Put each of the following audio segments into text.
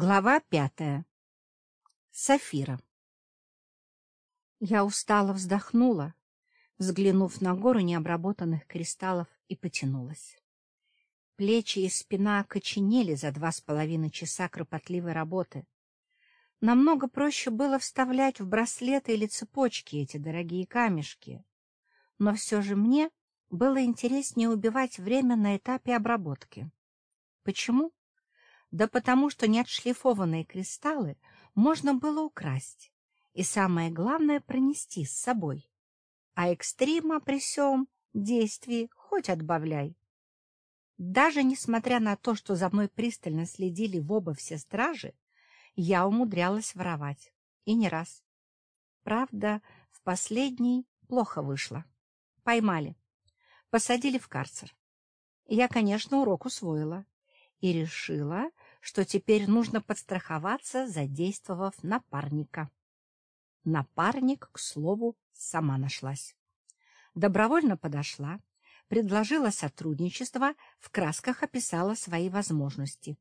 Глава пятая. Сафира. Я устало вздохнула, взглянув на гору необработанных кристаллов, и потянулась. Плечи и спина окоченели за два с половиной часа кропотливой работы. Намного проще было вставлять в браслеты или цепочки эти дорогие камешки. Но все же мне было интереснее убивать время на этапе обработки. Почему? Да потому что неотшлифованные кристаллы можно было украсть и, самое главное, пронести с собой. А экстрима при всем действии хоть отбавляй. Даже несмотря на то, что за мной пристально следили в оба все стражи, я умудрялась воровать. И не раз. Правда, в последний плохо вышло. Поймали. Посадили в карцер. Я, конечно, урок усвоила и решила, что теперь нужно подстраховаться, задействовав напарника. Напарник, к слову, сама нашлась. Добровольно подошла, предложила сотрудничество, в красках описала свои возможности.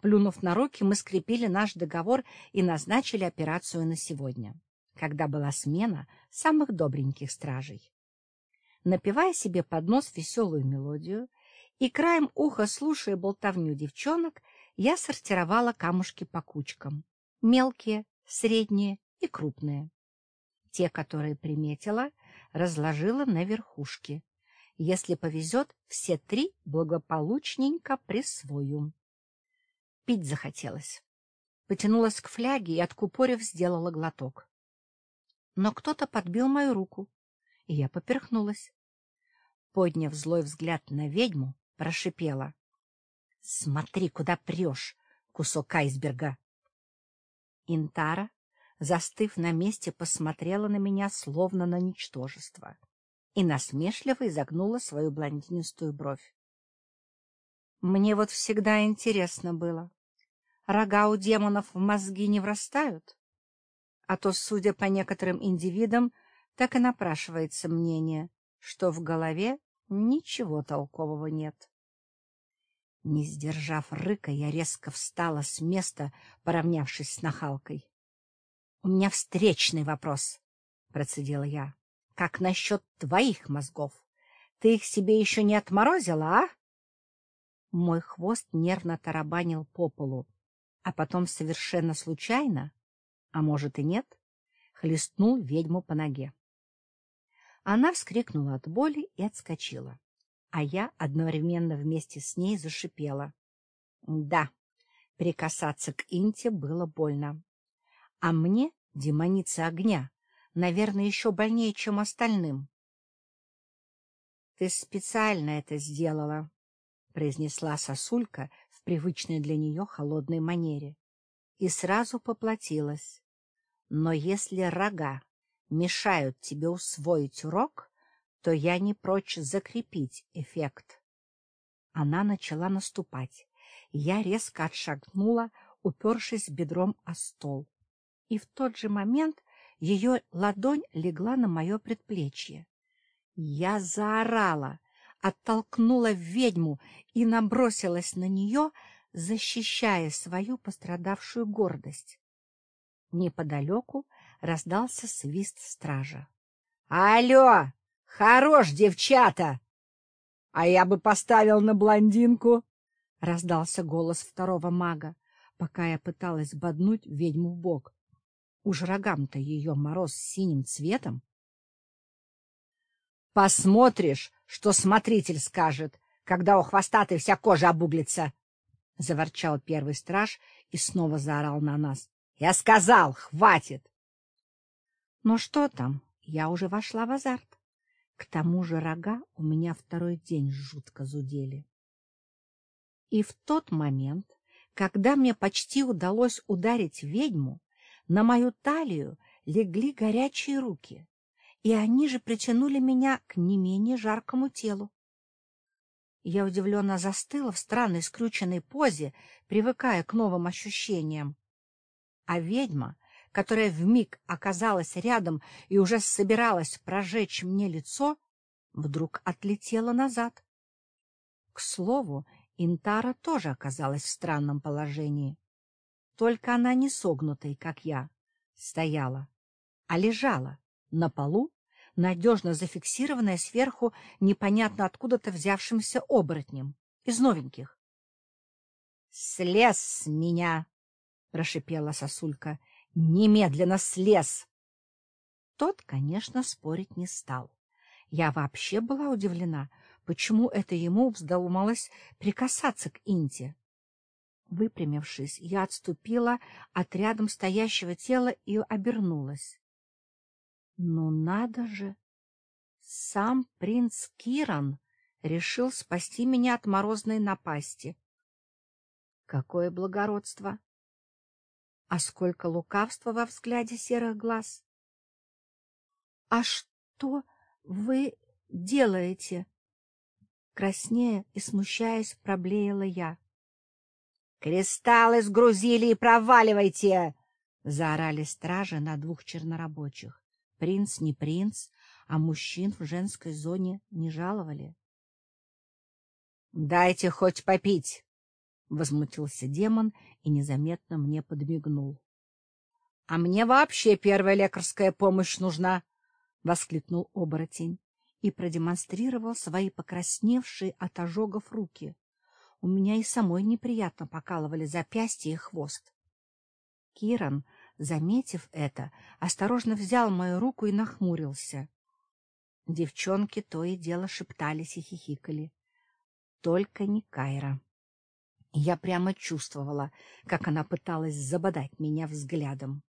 Плюнув на руки, мы скрепили наш договор и назначили операцию на сегодня, когда была смена самых добреньких стражей. Напевая себе под нос веселую мелодию и краем уха слушая болтовню девчонок, я сортировала камушки по кучкам. Мелкие, средние и крупные. Те, которые приметила, разложила на верхушке. Если повезет, все три благополучненько присвою. Пить захотелось. Потянулась к фляге и, откупорив, сделала глоток. Но кто-то подбил мою руку, и я поперхнулась. Подняв злой взгляд на ведьму, прошипела. Смотри, куда прешь, кусок айсберга. Интара, застыв на месте, посмотрела на меня словно на ничтожество и насмешливо изогнула свою блондинистую бровь. Мне вот всегда интересно было. Рога у демонов в мозги не врастают? А то, судя по некоторым индивидам, так и напрашивается мнение, что в голове ничего толкового нет. Не сдержав рыка, я резко встала с места, поравнявшись с нахалкой. — У меня встречный вопрос, — процедила я. — Как насчет твоих мозгов? Ты их себе еще не отморозила, а? Мой хвост нервно тарабанил по полу, а потом совершенно случайно, а может и нет, хлестнул ведьму по ноге. Она вскрикнула от боли и отскочила а я одновременно вместе с ней зашипела. Да, прикасаться к Инте было больно. А мне, демоница огня, наверное, еще больнее, чем остальным. — Ты специально это сделала, — произнесла сосулька в привычной для нее холодной манере, и сразу поплатилась. Но если рога мешают тебе усвоить урок, то я не прочь закрепить эффект. Она начала наступать. Я резко отшагнула, упершись бедром о стол. И в тот же момент ее ладонь легла на мое предплечье. Я заорала, оттолкнула ведьму и набросилась на нее, защищая свою пострадавшую гордость. Неподалеку раздался свист стража. — Алло! Хорош, девчата! А я бы поставил на блондинку, — раздался голос второго мага, пока я пыталась боднуть ведьму в бок. Уж рогам-то ее мороз синим цветом. — Посмотришь, что смотритель скажет, когда у хвостатой вся кожа обуглится! — заворчал первый страж и снова заорал на нас. — Я сказал, хватит! Ну что там, я уже вошла в азарт. К тому же рога у меня второй день жутко зудели. И в тот момент, когда мне почти удалось ударить ведьму, на мою талию легли горячие руки, и они же притянули меня к не менее жаркому телу. Я удивленно застыла в странной скрюченной позе, привыкая к новым ощущениям. А ведьма которая вмиг оказалась рядом и уже собиралась прожечь мне лицо, вдруг отлетела назад. К слову, Интара тоже оказалась в странном положении. только она не согнутой, как я, стояла, а лежала на полу, надежно зафиксированная сверху непонятно откуда-то взявшимся оборотнем, из новеньких. — Слез с меня! — прошипела сосулька. — Немедленно слез! Тот, конечно, спорить не стал. Я вообще была удивлена, почему это ему вздумалось прикасаться к Инте. Выпрямившись, я отступила от рядом стоящего тела и обернулась. Ну надо же! Сам принц Киран решил спасти меня от морозной напасти. Какое благородство! А сколько лукавства во взгляде серых глаз! — А что вы делаете? Краснея и смущаясь, проблеяла я. — Кристаллы сгрузили и проваливайте! — заорали стражи на двух чернорабочих. Принц не принц, а мужчин в женской зоне не жаловали. — Дайте хоть попить! — возмутился демон и незаметно мне подмигнул. — А мне вообще первая лекарская помощь нужна! — воскликнул оборотень и продемонстрировал свои покрасневшие от ожогов руки. У меня и самой неприятно покалывали запястья и хвост. Киран заметив это, осторожно взял мою руку и нахмурился. Девчонки то и дело шептались и хихикали. Только не Кайра. Я прямо чувствовала, как она пыталась забодать меня взглядом.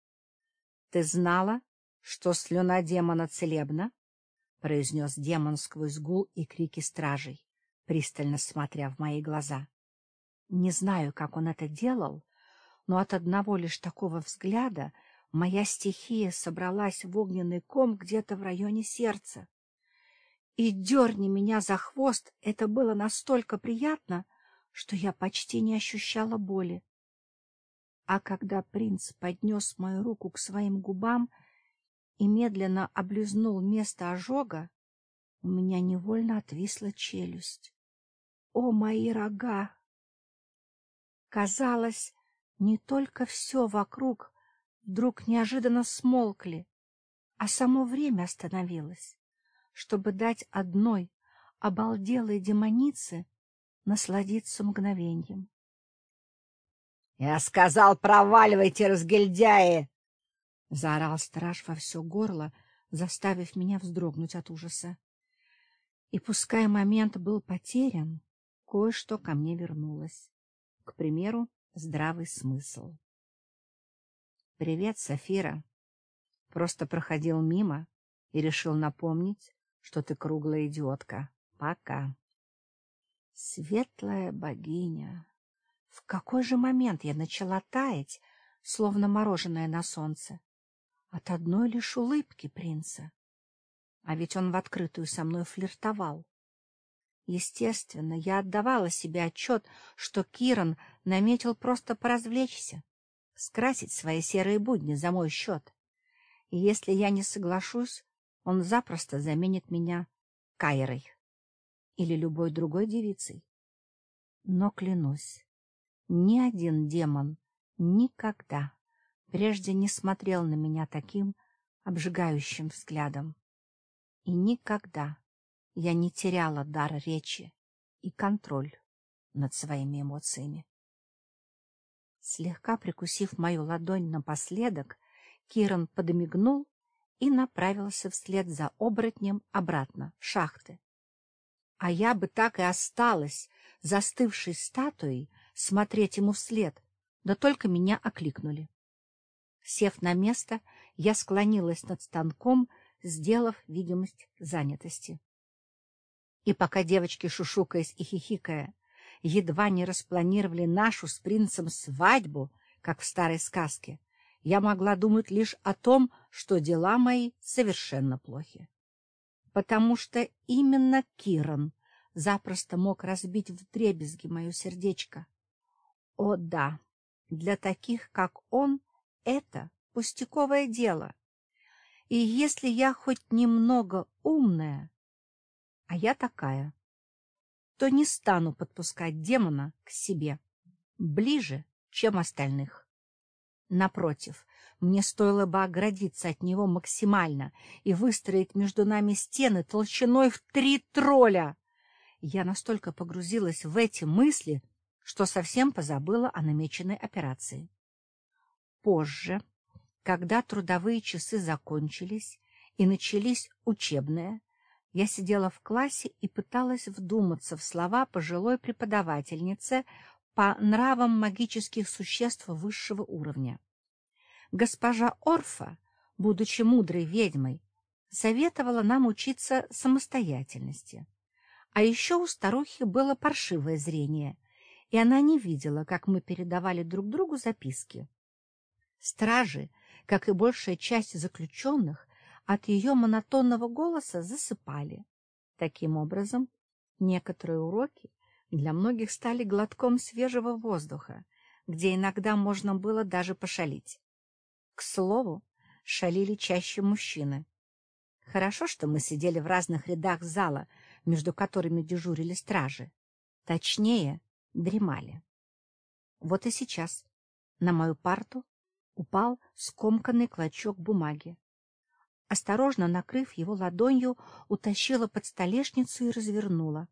— Ты знала, что слюна демона целебна? — произнес демон сквозь гул и крики стражей, пристально смотря в мои глаза. Не знаю, как он это делал, но от одного лишь такого взгляда моя стихия собралась в огненный ком где-то в районе сердца. И дерни меня за хвост, это было настолько приятно, что я почти не ощущала боли. А когда принц поднес мою руку к своим губам и медленно облизнул место ожога, у меня невольно отвисла челюсть. О, мои рога! Казалось, не только все вокруг вдруг неожиданно смолкли, а само время остановилось, чтобы дать одной обалделой демонице насладиться мгновением. — Я сказал, проваливайте, разгильдяи! — заорал страж во все горло, заставив меня вздрогнуть от ужаса. И пускай момент был потерян, кое-что ко мне вернулось. К примеру, здравый смысл. — Привет, Сафира. Просто проходил мимо и решил напомнить, что ты круглая идиотка. Пока. Светлая богиня! В какой же момент я начала таять, словно мороженое на солнце? От одной лишь улыбки принца. А ведь он в открытую со мной флиртовал. Естественно, я отдавала себе отчет, что Киран наметил просто поразвлечься, скрасить свои серые будни за мой счет. И если я не соглашусь, он запросто заменит меня Кайрой или любой другой девицей. Но клянусь, ни один демон никогда прежде не смотрел на меня таким обжигающим взглядом. И никогда я не теряла дар речи и контроль над своими эмоциями. Слегка прикусив мою ладонь напоследок, Киран подмигнул и направился вслед за оборотнем обратно в шахты. А я бы так и осталась, застывшей статуей, смотреть ему вслед, да только меня окликнули. Сев на место, я склонилась над станком, сделав видимость занятости. И пока девочки, шушукаясь и хихикая, едва не распланировали нашу с принцем свадьбу, как в старой сказке, я могла думать лишь о том, что дела мои совершенно плохи. Потому что именно Киран запросто мог разбить вдребезги мое сердечко. О да, для таких, как он, это пустяковое дело. И если я хоть немного умная, а я такая, то не стану подпускать демона к себе, ближе, чем остальных. Напротив, мне стоило бы оградиться от него максимально и выстроить между нами стены толщиной в три тролля. Я настолько погрузилась в эти мысли, что совсем позабыла о намеченной операции. Позже, когда трудовые часы закончились и начались учебные, я сидела в классе и пыталась вдуматься в слова пожилой преподавательницы по нравам магических существ высшего уровня. Госпожа Орфа, будучи мудрой ведьмой, советовала нам учиться самостоятельности. А еще у старухи было паршивое зрение, и она не видела, как мы передавали друг другу записки. Стражи, как и большая часть заключенных, от ее монотонного голоса засыпали. Таким образом, некоторые уроки для многих стали глотком свежего воздуха, где иногда можно было даже пошалить. К слову, шалили чаще мужчины. Хорошо, что мы сидели в разных рядах зала, между которыми дежурили стражи. Точнее, дремали. Вот и сейчас на мою парту упал скомканный клочок бумаги. Осторожно накрыв его ладонью, утащила под столешницу и развернула.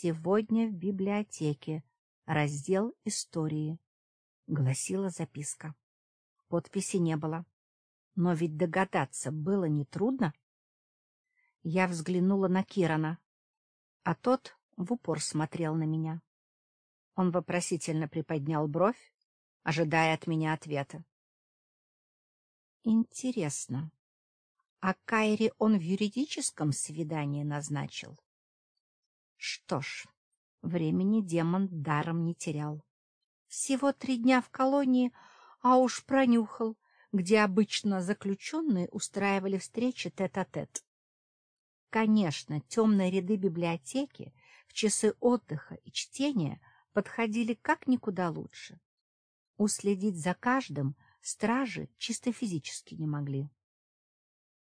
«Сегодня в библиотеке. Раздел истории», — гласила записка. Подписи не было. Но ведь догадаться было нетрудно. Я взглянула на Кирана, а тот в упор смотрел на меня. Он вопросительно приподнял бровь, ожидая от меня ответа. Интересно, а Кайри он в юридическом свидании назначил? Что ж, времени демон даром не терял. Всего три дня в колонии — а уж пронюхал, где обычно заключенные устраивали встречи тет-а-тет. -тет. Конечно, темные ряды библиотеки в часы отдыха и чтения подходили как никуда лучше. Уследить за каждым стражи чисто физически не могли.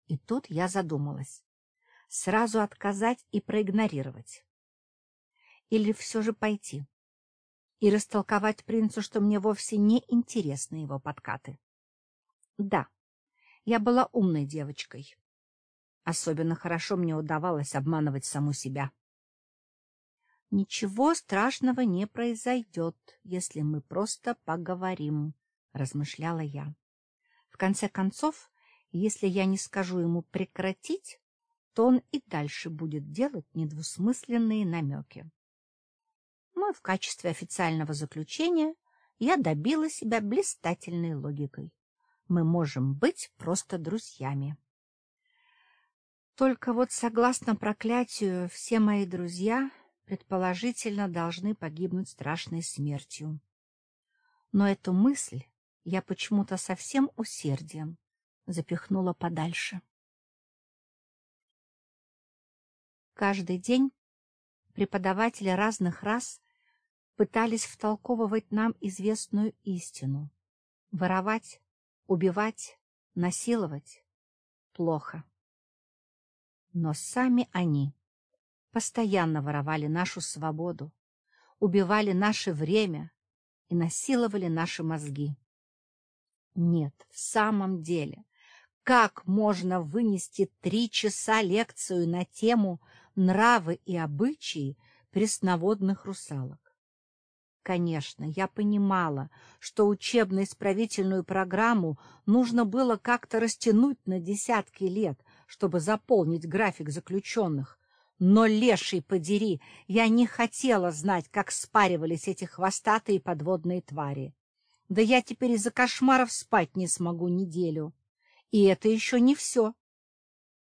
И тут я задумалась. Сразу отказать и проигнорировать. Или все же пойти, и растолковать принцу, что мне вовсе не интересны его подкаты. Да, я была умной девочкой. Особенно хорошо мне удавалось обманывать саму себя. «Ничего страшного не произойдет, если мы просто поговорим», — размышляла я. «В конце концов, если я не скажу ему прекратить, то он и дальше будет делать недвусмысленные намеки но в качестве официального заключения я добила себя блистательной логикой. Мы можем быть просто друзьями. Только вот, согласно проклятию, все мои друзья предположительно должны погибнуть страшной смертью. Но эту мысль я почему-то со всем усердием запихнула подальше. Каждый день преподаватели разных рас пытались втолковывать нам известную истину. Воровать, убивать, насиловать — плохо. Но сами они постоянно воровали нашу свободу, убивали наше время и насиловали наши мозги. Нет, в самом деле, как можно вынести три часа лекцию на тему «Нравы и обычаи пресноводных русалок»? Конечно, я понимала, что учебно-исправительную программу нужно было как-то растянуть на десятки лет, чтобы заполнить график заключенных. Но, леший подери, я не хотела знать, как спаривались эти хвостатые подводные твари. Да я теперь из-за кошмаров спать не смогу неделю. И это еще не все.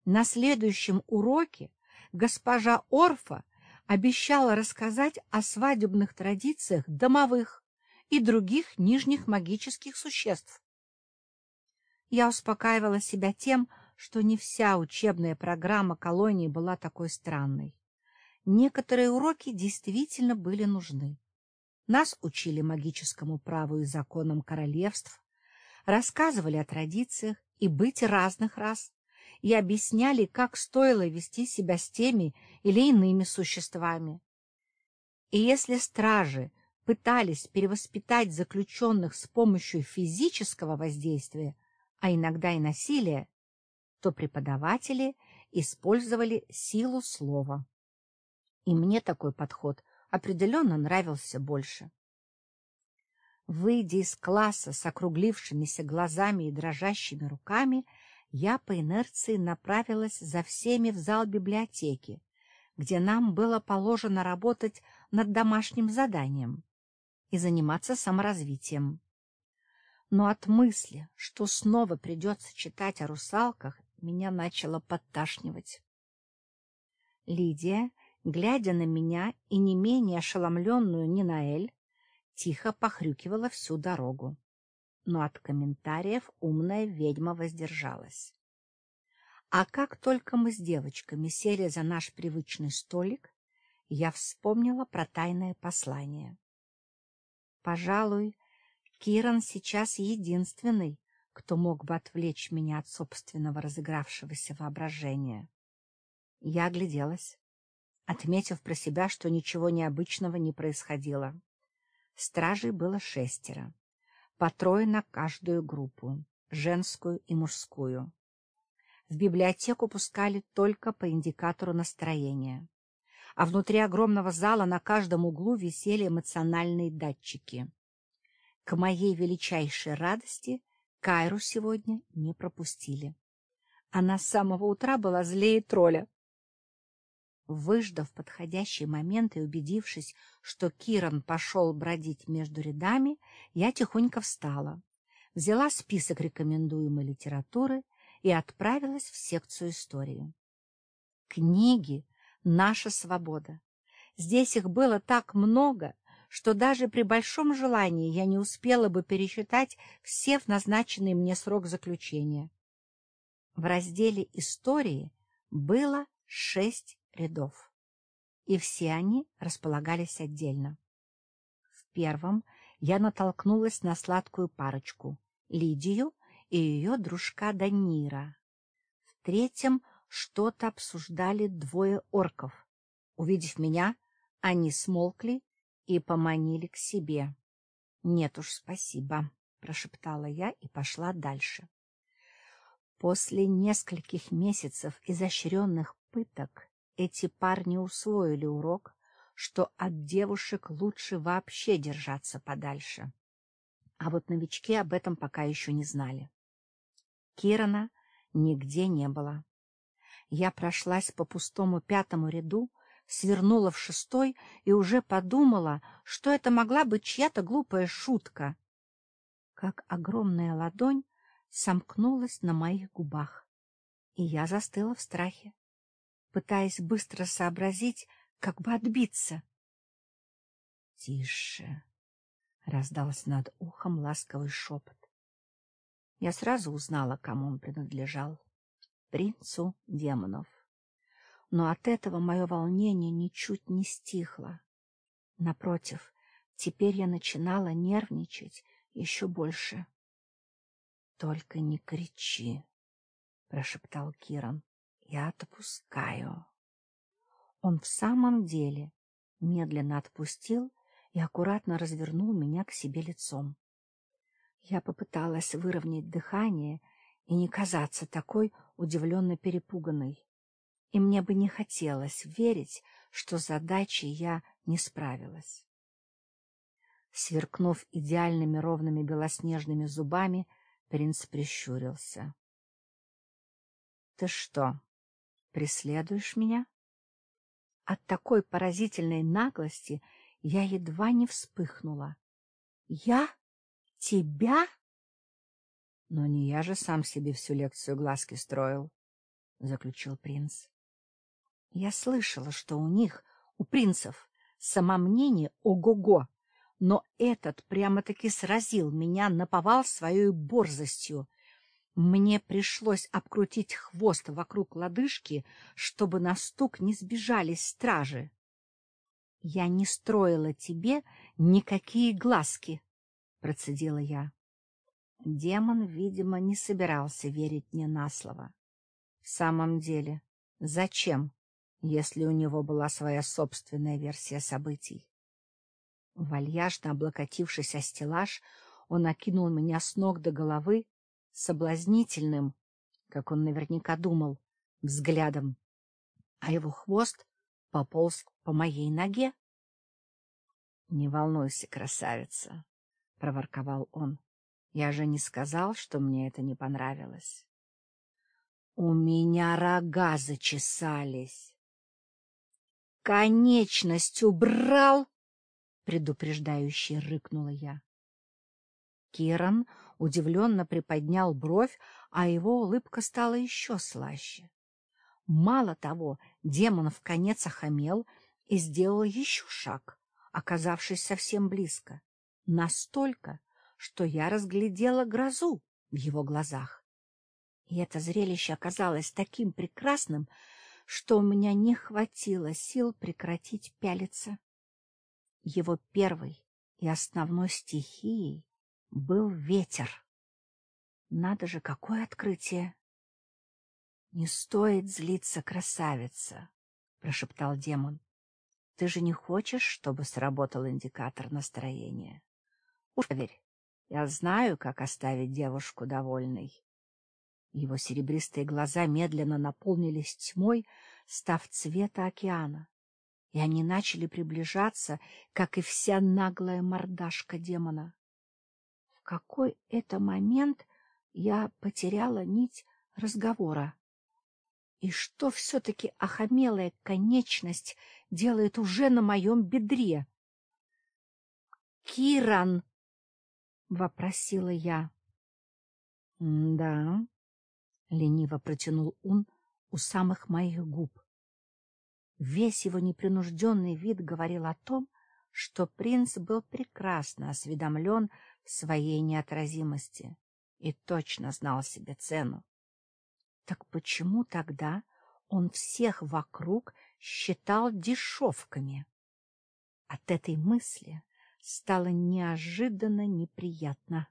На следующем уроке госпожа Орфа обещала рассказать о свадебных традициях домовых и других нижних магических существ. Я успокаивала себя тем, что не вся учебная программа колонии была такой странной. Некоторые уроки действительно были нужны. Нас учили магическому праву и законам королевств, рассказывали о традициях и быте разных рас, и объясняли, как стоило вести себя с теми или иными существами. И если стражи пытались перевоспитать заключенных с помощью физического воздействия, а иногда и насилия, то преподаватели использовали силу слова. И мне такой подход определенно нравился больше. Выйдя из класса с округлившимися глазами и дрожащими руками, я по инерции направилась за всеми в зал библиотеки, где нам было положено работать над домашним заданием и заниматься саморазвитием. Но от мысли, что снова придется читать о русалках, меня начало подташнивать. Лидия, глядя на меня и не менее ошеломленную Нинаэль, тихо похрюкивала всю дорогу. Но от комментариев умная ведьма воздержалась. А как только мы с девочками сели за наш привычный столик, я вспомнила про тайное послание. Пожалуй, Киран сейчас единственный, кто мог бы отвлечь меня от собственного разыгравшегося воображения. Я огляделась, отметив про себя, что ничего необычного не происходило. Стражей было шестеро, по трое на каждую группу, женскую и мужскую. В библиотеку пускали только по индикатору настроения, а внутри огромного зала на каждом углу висели эмоциональные датчики. К моей величайшей радости Кайру сегодня не пропустили. Она с самого утра была злее тролля. Выждав подходящий момент и убедившись, что Киран пошел бродить между рядами, я тихонько встала, взяла список рекомендуемой литературы и отправилась в секцию истории. Книги — наша свобода. Здесь их было так много, что даже при большом желании я не успела бы пересчитать все в назначенный мне срок заключения. В разделе «Истории» было шесть рядов, и все они располагались отдельно. В первом я натолкнулась на сладкую парочку — Лидию и ее дружка Данира. В третьем что-то обсуждали двое орков. Увидев меня, они смолкли и поманили к себе. — Нет уж, спасибо, — прошептала я и пошла дальше. После нескольких месяцев изощренных пыток эти парни усвоили урок, что от девушек лучше вообще держаться подальше. А вот новички об этом пока еще не знали. Кирана нигде не было. Я прошлась по пустому пятому ряду, свернула в шестой и уже подумала, что это могла быть чья-то глупая шутка. Как огромная ладонь сомкнулась на моих губах, и я застыла в страхе пытаясь быстро сообразить, как бы отбиться. — Тише! — раздался над ухом ласковый шепот. Я сразу узнала, кому он принадлежал — принцу демонов. Но от этого мое волнение ничуть не стихло. Напротив, теперь я начинала нервничать еще больше. — Только не кричи, — прошептал Киран. Я отпускаю. Он в самом деле медленно отпустил и аккуратно развернул меня к себе лицом. Я попыталась выровнять дыхание и не казаться такой удивленно перепуганной. И мне бы не хотелось верить, что с задачей я не справилась. Сверкнув идеальными ровными белоснежными зубами, принц прищурился. — Ты что, преследуешь меня? От такой поразительной наглости я едва не вспыхнула. Я? Тебя? Но не я же сам себе всю лекцию глазки строил, — заключил принц. Я слышала, что у них, у принцев, самомнение ого-го, но этот прямо-таки сразил меня, наповал своей борзостью, мне пришлось обкрутить хвост вокруг лодыжки, чтобы на стук не сбежались стражи. — Я не строила тебе никакие глазки, — процедила я. Демон, видимо, не собирался верить мне на слово. В самом деле, зачем, если у него была своя собственная версия событий? Вальяжно облокотившись о стеллаж, он окинул меня с ног до головы соблазнительным, как он наверняка думал, взглядом, а его хвост пополз по моей ноге. — Не волнуйся, красавица, — проворковал он. — Я же не сказал, что мне это не понравилось. У меня рога зачесались. — Конечность убрал! — предупреждающе рыкнула я. Киран удивленно приподнял бровь, а его улыбка стала еще слаще. Мало того, демон в конец охамел и сделал еще шаг, оказавшись совсем близко. Настолько, что я разглядела грозу в его глазах. И это зрелище оказалось таким прекрасным, что у меня не хватило сил прекратить пялиться. Его первой и основной стихией был ветер. Надо же, какое открытие! — Не стоит злиться, красавица, — прошептал демон. — Ты же не хочешь, чтобы сработал индикатор настроения? Уж поверь, я знаю, как оставить девушку довольной. Его серебристые глаза медленно наполнились тьмой, став цвета океана, и они начали приближаться, как и вся наглая мордашка демона. Какой это момент я потеряла нить разговора? И что все-таки охамелая конечность делает уже на моем бедре? — Киран! — вопросила я. — Да, — лениво протянул он у самых моих губ. Весь его непринужденный вид говорил о том, что принц был прекрасно осведомлен своей неотразимости и точно знал себе цену. Так почему тогда он всех вокруг считал дешевками? От этой мысли стало неожиданно неприятно.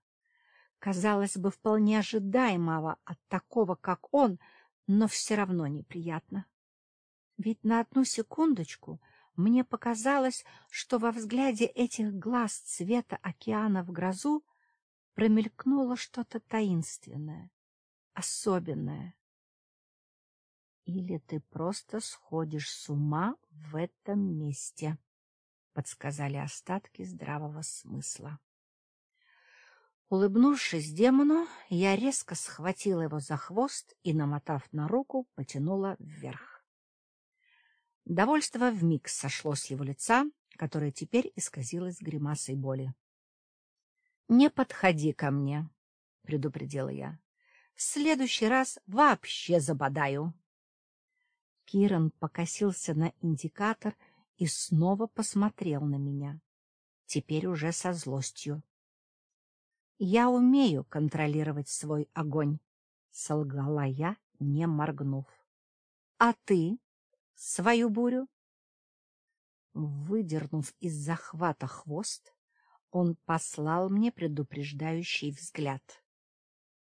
Казалось бы, вполне ожидаемого от такого, как он, но все равно неприятно. Ведь на одну секундочку мне показалось, что во взгляде этих глаз цвета океана в грозу промелькнуло что-то таинственное, особенное. Или ты просто сходишь с ума в этом месте, — подсказали остатки здравого смысла. Улыбнувшись демону, я резко схватила его за хвост и, намотав на руку, потянула вверх. Довольство вмиг сошло с его лица, которое теперь исказилось гримасой боли. — Не подходи ко мне, — предупредила я. — В следующий раз вообще забодаю. Киран покосился на индикатор и снова посмотрел на меня, теперь уже со злостью. — Я умею контролировать свой огонь, — солгала я, не моргнув. — А ты? Свою бурю? Выдернув из захвата хвост, он послал мне предупреждающий взгляд.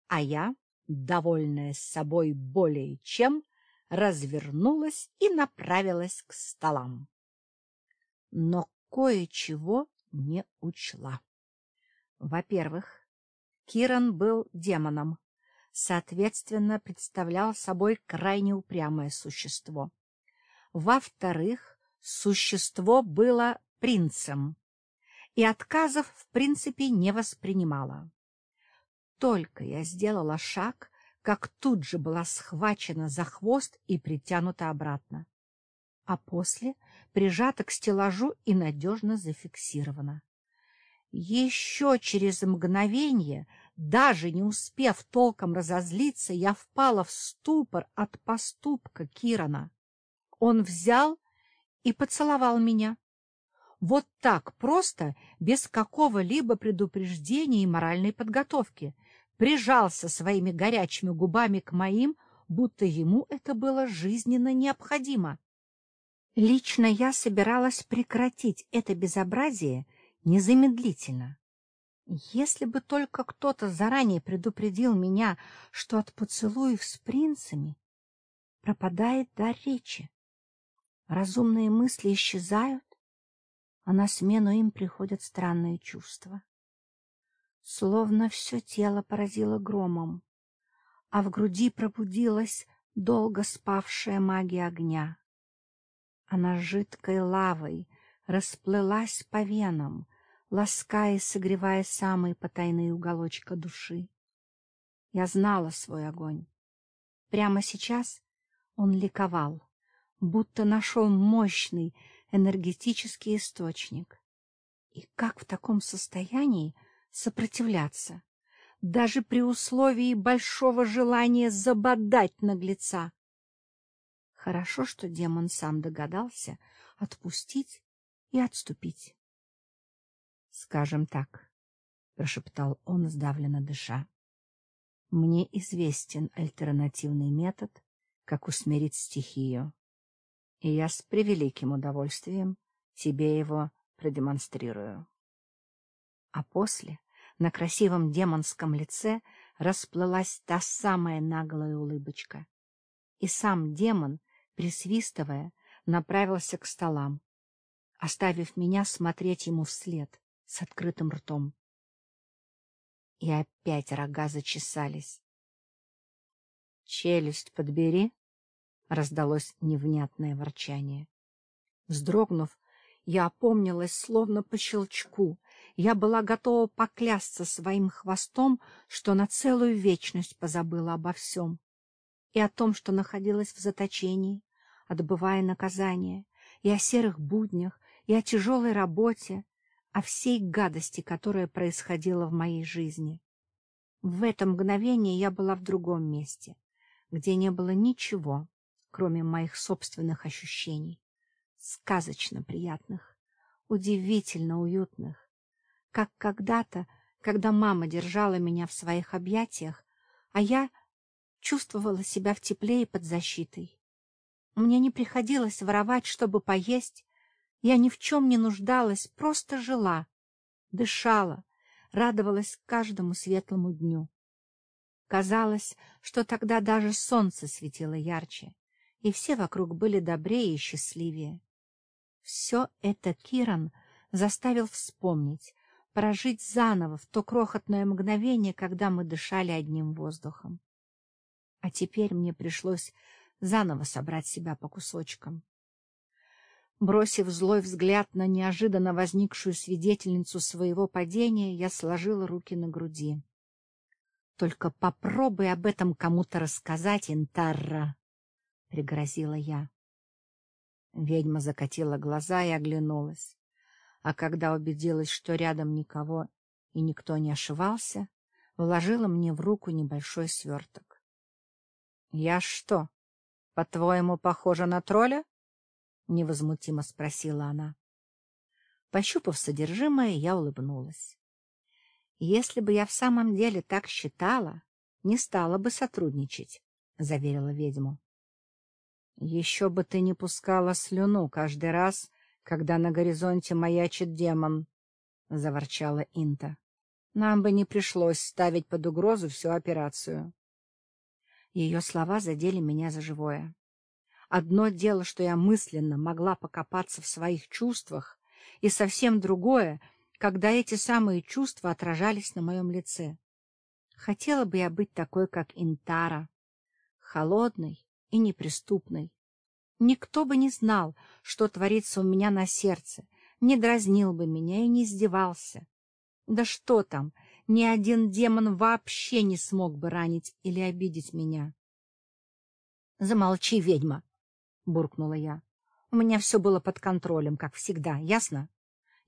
А я, довольная собой более чем, развернулась и направилась к столам. Но кое-чего не учла. Во-первых, Киран был демоном, соответственно, представлял собой крайне упрямое существо. Во-вторых, существо было принцем и отказов в принципе не воспринимало. Только я сделала шаг, как тут же была схвачена за хвост и притянута обратно, а после прижата к стеллажу и надежно зафиксирована. Еще через мгновение, даже не успев толком разозлиться, я впала в ступор от поступка Кирана. Он взял и поцеловал меня. Вот так просто, без какого-либо предупреждения и моральной подготовки — прижался своими горячими губами к моим, будто ему это было жизненно необходимо. Лично я собиралась прекратить это безобразие незамедлительно. Если бы только кто-то заранее предупредил меня, что от поцелуев с принцами пропадает дар речи, разумные мысли исчезают, а на смену им приходят странные чувства. Словно все тело поразило громом, а в груди пробудилась долго спавшая магия огня. Она жидкой лавой расплылась по венам, лаская и согревая самые потайные уголочка души. Я знала свой огонь. Прямо сейчас он ликовал, будто нашел мощный энергетический источник. И как в таком состоянии сопротивляться, даже при условии большого желания забодать наглеца? Хорошо, что демон сам догадался отпустить и отступить. — Скажем так, — прошептал он, сдавленно дыша. — Мне известен альтернативный метод, как усмирить стихию и я с превеликим удовольствием тебе его продемонстрирую. А после на красивом демонском лице расплылась та самая наглая улыбочка. И сам демон, присвистывая, направился к столам, оставив меня смотреть ему вслед с открытым ртом. И опять рога зачесались. — Челюсть подбери, раздалось невнятное ворчание. Вздрогнув, я опомнилась, словно по щелчку. Я была готова поклясться своим хвостом, что на целую вечность позабыла обо всем. И о том, что находилась в заточении, отбывая наказание, и о серых буднях, и о тяжелой работе, о всей гадости, которая происходила в моей жизни. В это мгновение я была в другом месте, где не было ничего, кроме моих собственных ощущений, сказочно приятных, удивительно уютных, как когда-то, когда мама держала меня в своих объятиях, а я чувствовала себя в тепле и под защитой. Мне не приходилось воровать, чтобы поесть, я ни в чем не нуждалась, просто жила, дышала, радовалась каждому светлому дню. Казалось, что тогда даже солнце светило ярче, и все вокруг были добрее и счастливее. Все это Киран заставил вспомнить, прожить заново в то крохотное мгновение, когда мы дышали одним воздухом. А теперь мне пришлось заново собрать себя по кусочкам. Бросив злой взгляд на неожиданно возникшую свидетельницу своего падения, я сложила руки на груди. — Только попробуй об этом кому-то рассказать, Интарра пригрозила я. Ведьма закатила глаза и оглянулась. А когда убедилась, что рядом никого и никто не ошивался, вложила мне в руку небольшой сверток. — Я что, по-твоему, похожа на тролля? — невозмутимо спросила она. Пощупав содержимое, я улыбнулась. Если бы я в самом деле так считала, не стала бы сотрудничать, — заверила ведьму. — Еще бы ты не пускала слюну каждый раз, когда на горизонте маячит демон, — заворчала Инта. — Нам бы не пришлось ставить под угрозу всю операцию. Ее слова задели меня за живое. Одно дело, что я мысленно могла покопаться в своих чувствах, и совсем другое, когда эти самые чувства отражались на моем лице. Хотела бы я быть такой, как Интара, холодной, и неприступной. Никто бы не знал, что творится у меня на сердце, не дразнил бы меня и не издевался. Да что там, ни один демон вообще не смог бы ранить или обидеть меня. — Замолчи, ведьма! — буркнула я. — У меня все было под контролем, как всегда, ясно?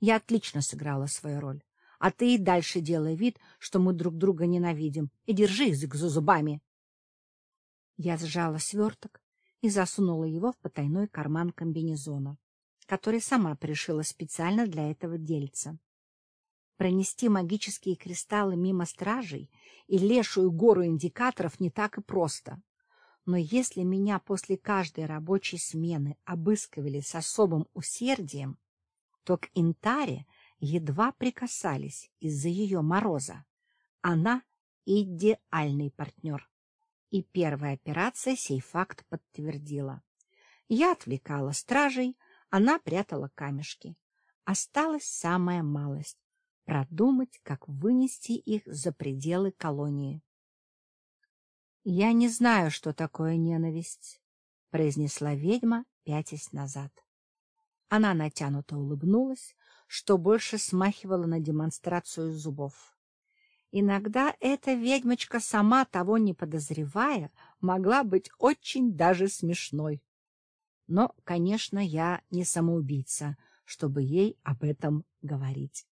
Я отлично сыграла свою роль. А ты и дальше делай вид, что мы друг друга ненавидим, и держи язык за зубами. Я сжала сверток и засунула его в потайной карман комбинезона, который сама пришила специально для этого дельца. Пронести магические кристаллы мимо стражей и лешую гору индикаторов не так и просто. Но если меня после каждой рабочей смены обыскивали с особым усердием, то к Интаре едва прикасались из-за ее мороза. Она — идеальный партнер и первая операция сей факт подтвердила. Я отвлекала стражей, она прятала камешки, Осталась самая малость — продумать, как вынести их за пределы колонии. — Я не знаю, что такое ненависть, — произнесла ведьма, пятясь назад. Она натянуто улыбнулась, что больше смахивало на демонстрацию зубов. Иногда эта ведьмочка, сама того не подозревая, могла быть очень даже смешной. Но, конечно, я не самоубийца, чтобы ей об этом говорить.